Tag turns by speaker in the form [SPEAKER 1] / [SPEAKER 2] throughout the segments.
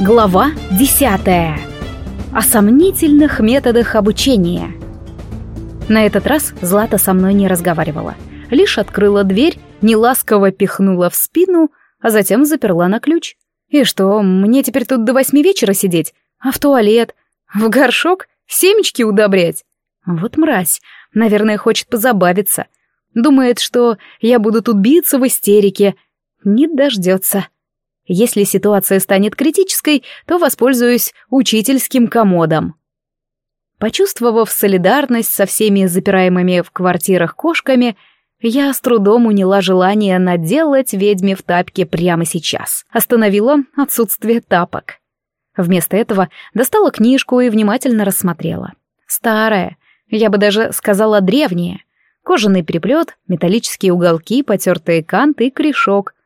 [SPEAKER 1] Глава 10. О сомнительных методах обучения. На этот раз Злата со мной не разговаривала. Лишь открыла дверь, неласково пихнула в спину, а затем заперла на ключ. И что, мне теперь тут до восьми вечера сидеть? А в туалет? В горшок? Семечки удобрять? Вот мразь. Наверное, хочет позабавиться. Думает, что я буду тут биться в истерике. Не дождется. Если ситуация станет критической, то воспользуюсь учительским комодом. Почувствовав солидарность со всеми запираемыми в квартирах кошками, я с трудом уняла желание наделать ведьме в тапке прямо сейчас. Остановила отсутствие тапок. Вместо этого достала книжку и внимательно рассмотрела. Старая, я бы даже сказала древняя. Кожаный переплет, металлические уголки, потертые канты и корешок —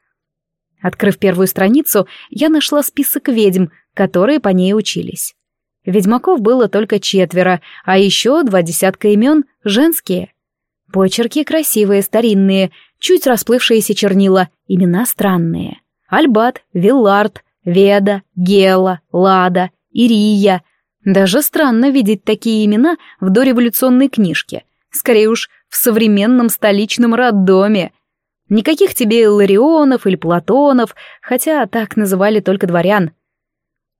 [SPEAKER 1] Открыв первую страницу, я нашла список ведьм, которые по ней учились. Ведьмаков было только четверо, а еще два десятка имен женские. Почерки красивые, старинные, чуть расплывшиеся чернила, имена странные. Альбат, Виллард, Веда, Гела, Лада, Ирия. Даже странно видеть такие имена в дореволюционной книжке. Скорее уж, в современном столичном роддоме — Никаких тебе Ларионов или Платонов, хотя так называли только дворян.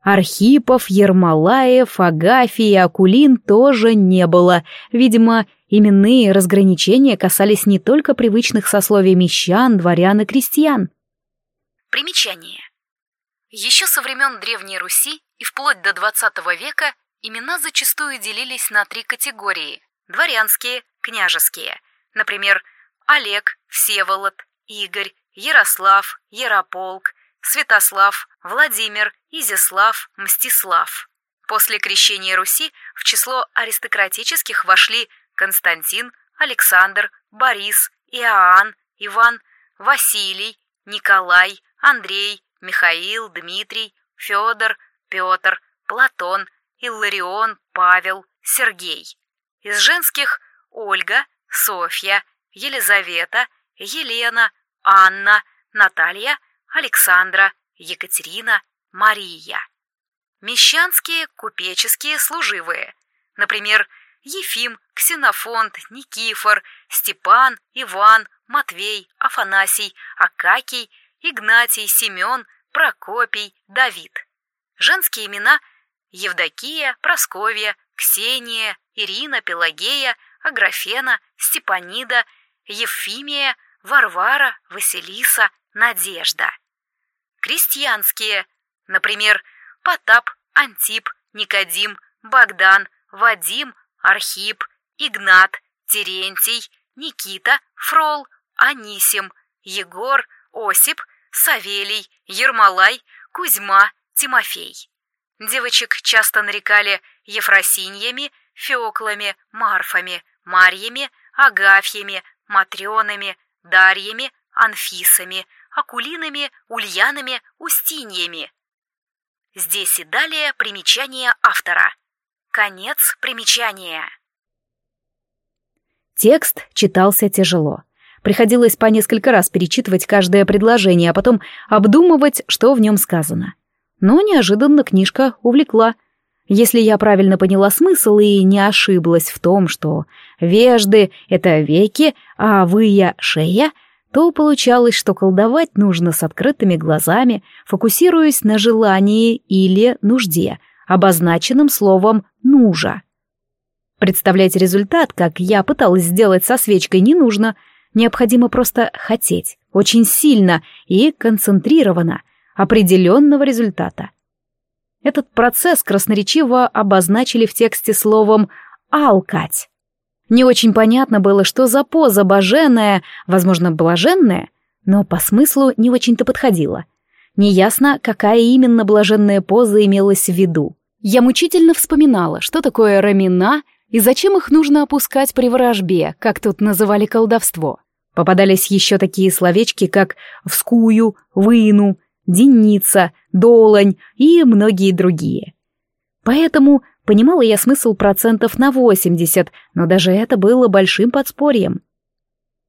[SPEAKER 1] Архипов, Ермолаев, Агафий Акулин тоже не было. Видимо, именные разграничения касались не только привычных сословий мещан, дворян и крестьян.
[SPEAKER 2] Примечание. Еще со времен Древней Руси и вплоть до XX века имена зачастую делились на три категории – дворянские, княжеские. Например, Олег, Всеволод, Игорь, Ярослав, Ярополк, Святослав, Владимир, Изяслав, Мстислав. После крещения Руси в число аристократических вошли Константин, Александр, Борис, Иоанн, Иван, Василий, Николай, Андрей, Михаил, Дмитрий, Федор, Петр, Платон, Илларион, Павел, Сергей. Из женских – Ольга, Софья, Елизавета, Елена, Анна, Наталья, Александра, Екатерина, Мария. Мещанские, купеческие, служивые. Например, Ефим, Ксенофонт, Никифор, Степан, Иван, Матвей, Афанасий, Акакий, Игнатий, Семен, Прокопий, Давид. Женские имена Евдокия, Просковья, Ксения, Ирина, Пелагея, Аграфена, Степанида, Евфимия, Варвара, Василиса, Надежда. Крестьянские, например, Потап, Антип, Никодим, Богдан, Вадим, Архип, Игнат, Терентий, Никита, Фрол, Анисим, Егор, Осип, Савелий, Ермолай, Кузьма, Тимофей. Девочек часто нарекали Ефросиньями, Феоклами, Марфами, Марьями, Агафьями, Матрёнами, Дарьями, Анфисами, Акулинами, Ульянами, Устиньями. Здесь и далее примечание автора. Конец примечания.
[SPEAKER 1] Текст читался тяжело. Приходилось по несколько раз перечитывать каждое предложение, а потом обдумывать, что в нем сказано. Но неожиданно книжка увлекла — если я правильно поняла смысл и не ошиблась в том, что вежды — это веки, а выя — шея, то получалось, что колдовать нужно с открытыми глазами, фокусируясь на желании или нужде, обозначенным словом «нужа». Представлять результат, как я пыталась сделать со свечкой, не нужно. Необходимо просто хотеть, очень сильно и концентрированно, определенного результата — этот процесс красноречиво обозначили в тексте словом «алкать». Не очень понятно было, что за поза боженая, возможно, блаженная, но по смыслу не очень-то подходила. Неясно, какая именно блаженная поза имелась в виду. Я мучительно вспоминала, что такое рамена и зачем их нужно опускать при ворожбе, как тут называли колдовство. Попадались еще такие словечки, как «вскую», «выну», Деница, Долонь и многие другие. Поэтому понимала я смысл процентов на 80, но даже это было большим подспорьем.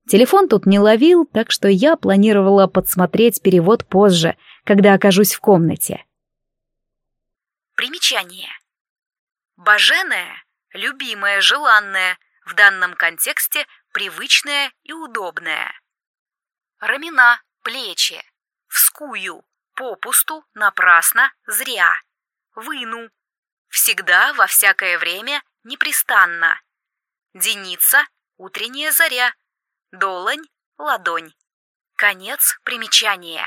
[SPEAKER 1] Телефон тут не ловил, так что я планировала подсмотреть перевод позже, когда окажусь в комнате.
[SPEAKER 2] Примечание. Баженая – любимое, желанное, в данном контексте привычное и удобное. Рамена – плечи. Вскую – попусту, напрасно, зря. Выну – всегда, во всякое время, непрестанно. Деница – утренняя заря. Долонь – ладонь. Конец примечания.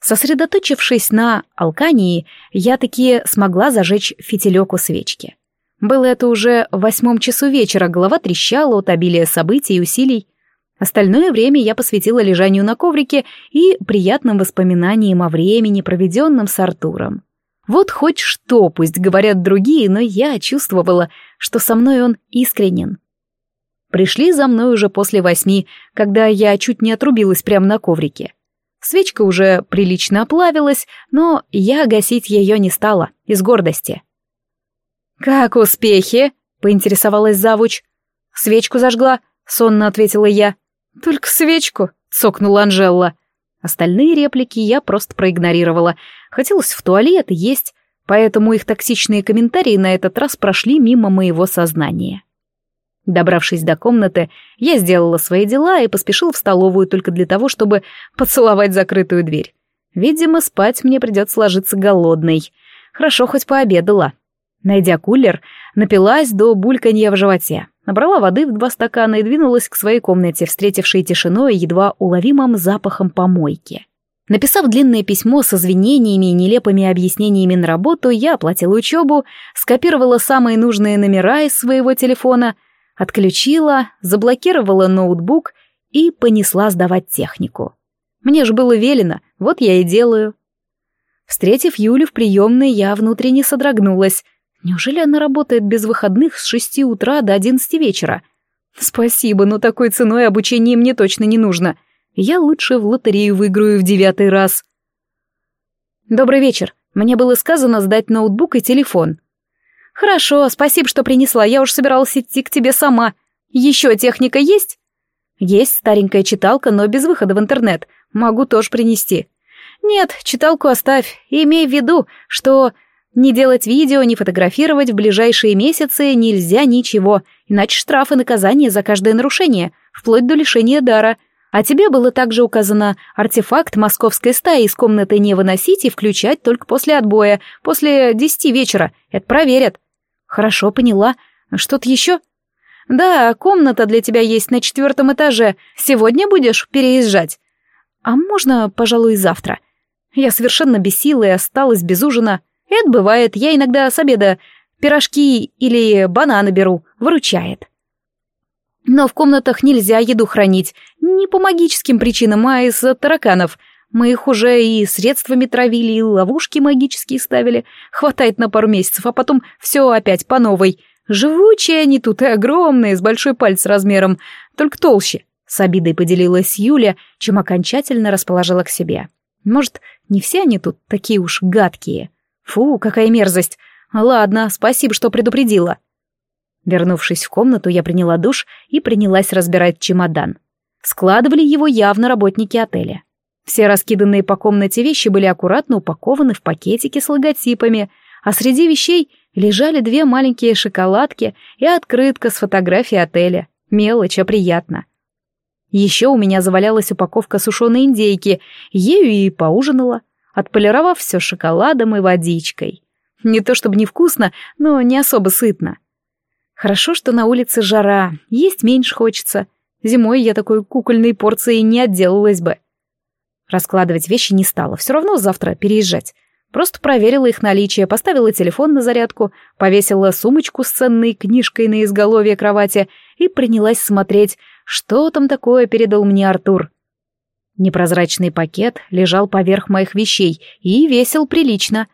[SPEAKER 1] Сосредоточившись на алкании, я таки смогла зажечь фитилек у свечки. Было это уже в восьмом часу вечера, голова трещала от обилия событий и усилий. Остальное время я посвятила лежанию на коврике и приятным воспоминаниям о времени, проведенном с Артуром. Вот хоть что, пусть говорят другие, но я чувствовала, что со мной он искренен. Пришли за мной уже после восьми, когда я чуть не отрубилась прямо на коврике. Свечка уже прилично оплавилась, но я гасить ее не стала, из гордости. «Как успехи?» — поинтересовалась завуч. «Свечку зажгла», — сонно ответила я. «Только свечку», — цокнула Анжелла. Остальные реплики я просто проигнорировала. Хотелось в туалет есть, поэтому их токсичные комментарии на этот раз прошли мимо моего сознания. Добравшись до комнаты, я сделала свои дела и поспешил в столовую только для того, чтобы поцеловать закрытую дверь. Видимо, спать мне придется ложиться голодной. Хорошо хоть пообедала. Найдя кулер, напилась до бульканья в животе, набрала воды в два стакана и двинулась к своей комнате, встретившей тишиной и едва уловимым запахом помойки. Написав длинное письмо с извинениями и нелепыми объяснениями на работу, я оплатила учебу, скопировала самые нужные номера из своего телефона — Отключила, заблокировала ноутбук и понесла сдавать технику. Мне же было велено, вот я и делаю. Встретив Юлю в приемной, я внутренне содрогнулась. Неужели она работает без выходных с шести утра до одиннадцати вечера? Спасибо, но такой ценой обучение мне точно не нужно. Я лучше в лотерею выиграю в девятый раз. Добрый вечер. Мне было сказано сдать ноутбук и телефон. «Хорошо, спасибо, что принесла, я уж собиралась идти к тебе сама. Еще техника есть?» «Есть старенькая читалка, но без выхода в интернет. Могу тоже принести». «Нет, читалку оставь, имей в виду, что не делать видео, не фотографировать в ближайшие месяцы нельзя ничего, иначе штраф и наказание за каждое нарушение, вплоть до лишения дара. А тебе было также указано артефакт московской стаи из комнаты не выносить и включать только после отбоя, после десяти вечера. Это проверят. Хорошо, поняла. Что-то еще? Да, комната для тебя есть на четвертом этаже. Сегодня будешь переезжать? А можно, пожалуй, завтра? Я совершенно без силы и осталась без ужина. Это бывает, я иногда с обеда пирожки или бананы беру, выручает. Но в комнатах нельзя еду хранить. Не по магическим причинам, а из-за тараканов. Мы их уже и средствами травили, и ловушки магические ставили. Хватает на пару месяцев, а потом все опять по новой. Живучие они тут и огромные, с большой палец размером, только толще. С обидой поделилась Юля, чем окончательно расположила к себе. Может, не все они тут такие уж гадкие? Фу, какая мерзость. Ладно, спасибо, что предупредила. Вернувшись в комнату, я приняла душ и принялась разбирать чемодан. Складывали его явно работники отеля. Все раскиданные по комнате вещи были аккуратно упакованы в пакетики с логотипами, а среди вещей лежали две маленькие шоколадки и открытка с фотографией отеля. Мелочь, а приятно. Еще у меня завалялась упаковка сушеной индейки, ею и поужинала, отполировав все шоколадом и водичкой. Не то чтобы невкусно, но не особо сытно. Хорошо, что на улице жара, есть меньше хочется. Зимой я такой кукольной порции не отделалась бы. Раскладывать вещи не стала, все равно завтра переезжать. Просто проверила их наличие, поставила телефон на зарядку, повесила сумочку с ценной книжкой на изголовье кровати и принялась смотреть, что там такое передал мне Артур. Непрозрачный пакет лежал поверх моих вещей и весил прилично.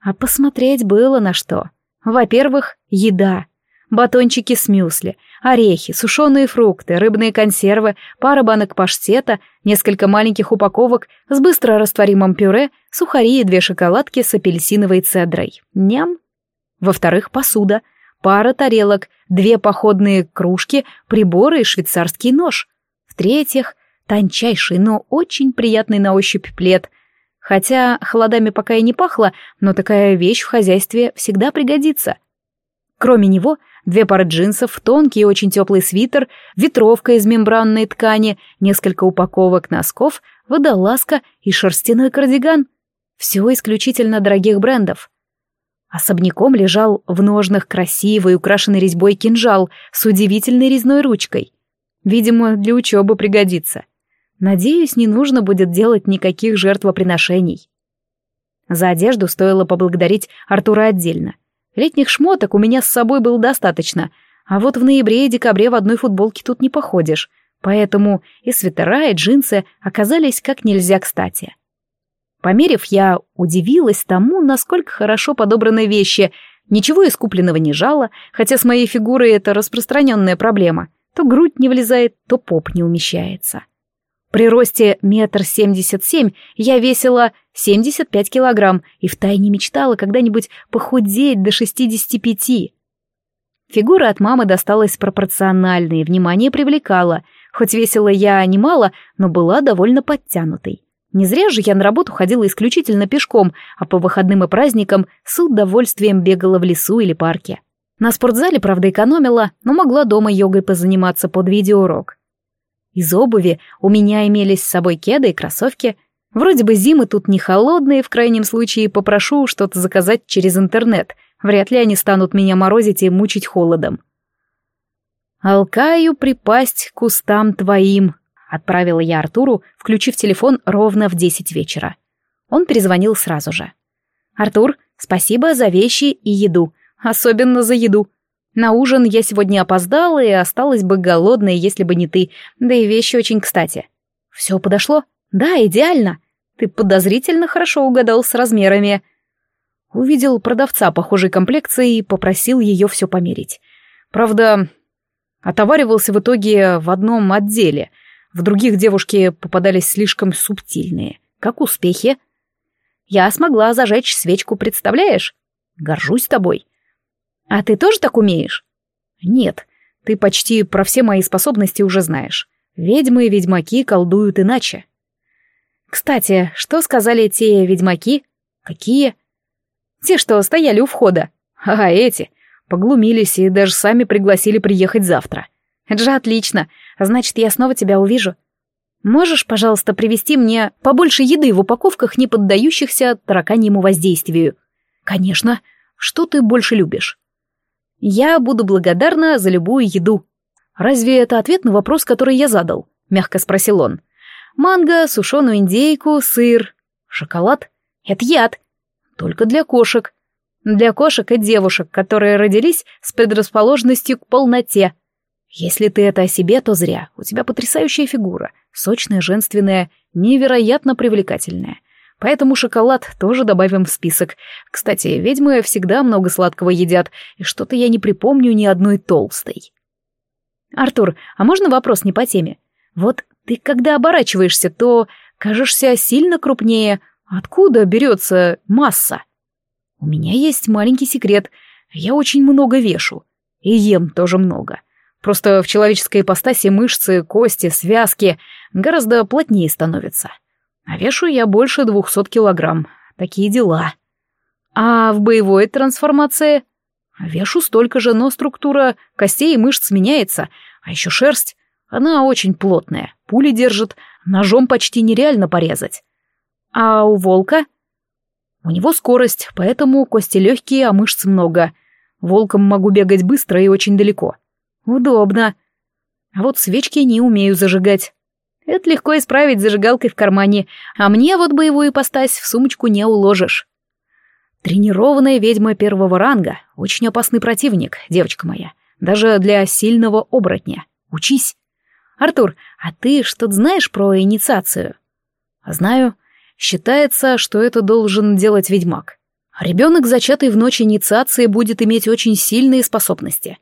[SPEAKER 1] А посмотреть было на что. Во-первых, еда батончики с мюсли, орехи, сушеные фрукты, рыбные консервы, пара банок паштета, несколько маленьких упаковок с быстро растворимым пюре, сухари и две шоколадки с апельсиновой цедрой. Ням. Во-вторых, посуда, пара тарелок, две походные кружки, приборы и швейцарский нож. В-третьих, тончайший, но очень приятный на ощупь плед. Хотя холодами пока и не пахло, но такая вещь в хозяйстве всегда пригодится. Кроме него, две пары джинсов, тонкий и очень теплый свитер, ветровка из мембранной ткани, несколько упаковок носков, водолазка и шерстяной кардиган. Все исключительно дорогих брендов. Особняком лежал в ножнах красивый, украшенный резьбой кинжал с удивительной резной ручкой. Видимо, для учебы пригодится. Надеюсь, не нужно будет делать никаких жертвоприношений. За одежду стоило поблагодарить Артура отдельно. Летних шмоток у меня с собой было достаточно, а вот в ноябре и декабре в одной футболке тут не походишь, поэтому и свитера, и джинсы оказались как нельзя кстати. Померив, я удивилась тому, насколько хорошо подобраны вещи, ничего из купленного не жало, хотя с моей фигурой это распространенная проблема. То грудь не влезает, то поп не умещается. При росте метр семьдесят семь я весила семьдесят пять килограмм и втайне мечтала когда-нибудь похудеть до шестидесяти пяти. Фигура от мамы досталась пропорциональной, и внимание привлекала. Хоть весила я немало, но была довольно подтянутой. Не зря же я на работу ходила исключительно пешком, а по выходным и праздникам с удовольствием бегала в лесу или парке. На спортзале, правда, экономила, но могла дома йогой позаниматься под видеоурок. Из обуви у меня имелись с собой кеды и кроссовки. Вроде бы зимы тут не холодные, в крайнем случае попрошу что-то заказать через интернет. Вряд ли они станут меня морозить и мучить холодом. «Алкаю припасть к кустам твоим», — отправила я Артуру, включив телефон ровно в десять вечера. Он перезвонил сразу же. «Артур, спасибо за вещи и еду, особенно за еду. На ужин я сегодня опоздала и осталась бы голодной, если бы не ты, да и вещи очень кстати. Все подошло? Да, идеально. Ты подозрительно хорошо угадал с размерами. Увидел продавца похожей комплекции и попросил ее все померить. Правда, отоваривался в итоге в одном отделе. В других девушки попадались слишком субтильные. Как успехи? Я смогла зажечь свечку, представляешь? Горжусь тобой. А ты тоже так умеешь? Нет, ты почти про все мои способности уже знаешь. Ведьмы и ведьмаки колдуют иначе. Кстати, что сказали те ведьмаки? Какие? Те, что стояли у входа. А эти. Поглумились и даже сами пригласили приехать завтра. Это же отлично. Значит, я снова тебя увижу. Можешь, пожалуйста, привезти мне побольше еды в упаковках, не поддающихся тараканьему воздействию? Конечно. Что ты больше любишь? Я буду благодарна за любую еду. Разве это ответ на вопрос, который я задал? Мягко спросил он. Манго, сушеную индейку, сыр, шоколад. Это яд. Только для кошек. Для кошек и девушек, которые родились с предрасположенностью к полноте. Если ты это о себе, то зря. У тебя потрясающая фигура. Сочная, женственная, невероятно привлекательная. Поэтому шоколад тоже добавим в список. Кстати, ведьмы всегда много сладкого едят, и что-то я не припомню ни одной толстой. Артур, а можно вопрос не по теме? Вот ты когда оборачиваешься, то кажешься сильно крупнее. Откуда берется масса? У меня есть маленький секрет. Я очень много вешу. И ем тоже много. Просто в человеческой ипостаси мышцы, кости, связки гораздо плотнее становятся. А вешу я больше двухсот килограмм. Такие дела. А в боевой трансформации? Вешу столько же, но структура костей и мышц меняется. А еще шерсть. Она очень плотная. Пули держит. Ножом почти нереально порезать. А у волка? У него скорость, поэтому кости легкие, а мышц много. Волком могу бегать быстро и очень далеко. Удобно. А вот свечки не умею зажигать. Это легко исправить зажигалкой в кармане, а мне вот боевую ипостась в сумочку не уложишь. Тренированная ведьма первого ранга, очень опасный противник, девочка моя, даже для сильного оборотня. Учись. Артур, а ты что-то знаешь про инициацию? Знаю. Считается, что это должен делать ведьмак. Ребенок, зачатый в ночь инициации, будет иметь очень сильные способности.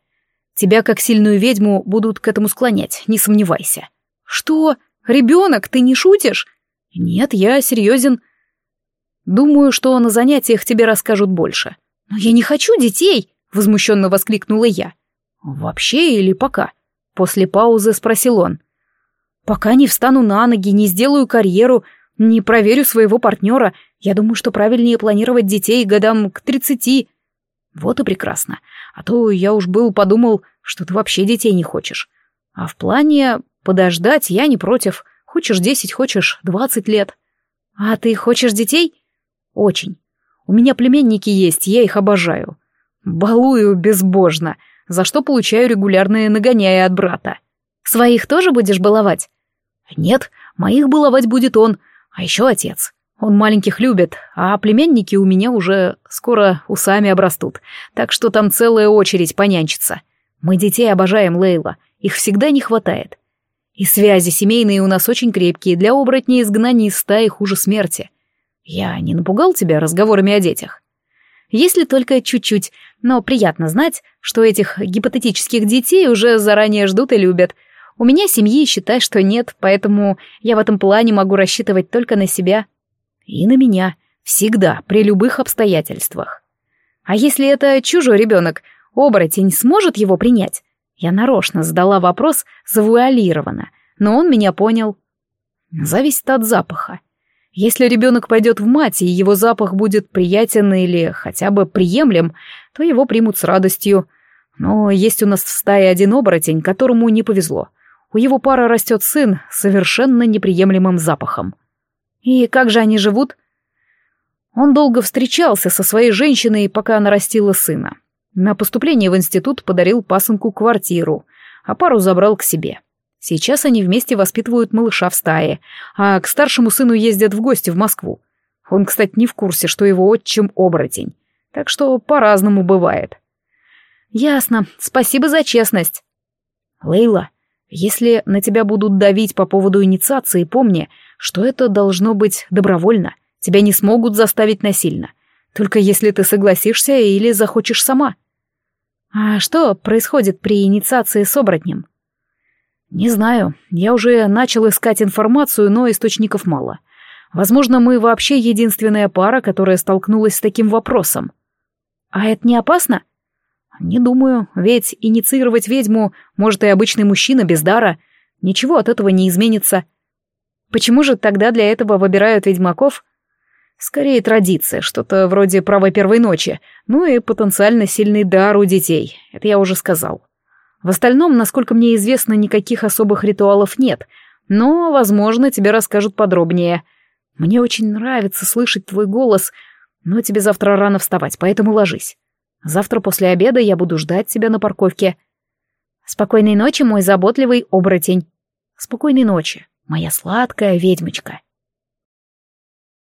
[SPEAKER 1] Тебя, как сильную ведьму, будут к этому склонять, не сомневайся. Что? Ребенок, ты не шутишь? Нет, я серьезен. Думаю, что на занятиях тебе расскажут больше. Но я не хочу детей, возмущенно воскликнула я. Вообще или пока? После паузы спросил он. Пока не встану на ноги, не сделаю карьеру, Не проверю своего партнера. Я думаю, что правильнее планировать детей годам к тридцати. Вот и прекрасно. А то я уж был подумал, что ты вообще детей не хочешь. А в плане подождать я не против. Хочешь десять, хочешь двадцать лет. А ты хочешь детей? Очень. У меня племенники есть, я их обожаю. Балую безбожно, за что получаю регулярные нагоняя от брата. Своих тоже будешь баловать? Нет, моих баловать будет он, а еще отец. Он маленьких любит, а племенники у меня уже скоро усами обрастут, так что там целая очередь понянчится. Мы детей обожаем, Лейла, их всегда не хватает. И связи семейные у нас очень крепкие, для оборотней изгнаний из стаи хуже смерти. Я не напугал тебя разговорами о детях? Если только чуть-чуть, но приятно знать, что этих гипотетических детей уже заранее ждут и любят. У меня семьи, считай, что нет, поэтому я в этом плане могу рассчитывать только на себя. И на меня. Всегда, при любых обстоятельствах. А если это чужой ребенок, оборотень сможет его принять? Я нарочно задала вопрос завуалированно, но он меня понял. Зависит от запаха. Если ребенок пойдет в мать, и его запах будет приятен или хотя бы приемлем, то его примут с радостью. Но есть у нас в стае один оборотень, которому не повезло. У его пары растет сын с совершенно неприемлемым запахом. И как же они живут? Он долго встречался со своей женщиной, пока она растила сына. На поступление в институт подарил пасынку квартиру, а пару забрал к себе. Сейчас они вместе воспитывают малыша в стае, а к старшему сыну ездят в гости в Москву. Он, кстати, не в курсе, что его отчим оборотень. Так что по-разному бывает. Ясно. Спасибо за честность. Лейла, если на тебя будут давить по поводу инициации, помни, что это должно быть добровольно. Тебя не смогут заставить насильно. Только если ты согласишься или захочешь сама. А что происходит при инициации с оборотнем? Не знаю. Я уже начал искать информацию, но источников мало. Возможно, мы вообще единственная пара, которая столкнулась с таким вопросом. А это не опасно? Не думаю, ведь инициировать ведьму может и обычный мужчина без дара. Ничего от этого не изменится. Почему же тогда для этого выбирают ведьмаков? Скорее традиция, что-то вроде права первой ночи, ну и потенциально сильный дар у детей, это я уже сказал. В остальном, насколько мне известно, никаких особых ритуалов нет, но, возможно, тебе расскажут подробнее. Мне очень нравится слышать твой голос, но тебе завтра рано вставать, поэтому ложись. Завтра после обеда я буду ждать тебя на парковке. Спокойной ночи, мой заботливый оборотень. Спокойной ночи, моя сладкая ведьмочка.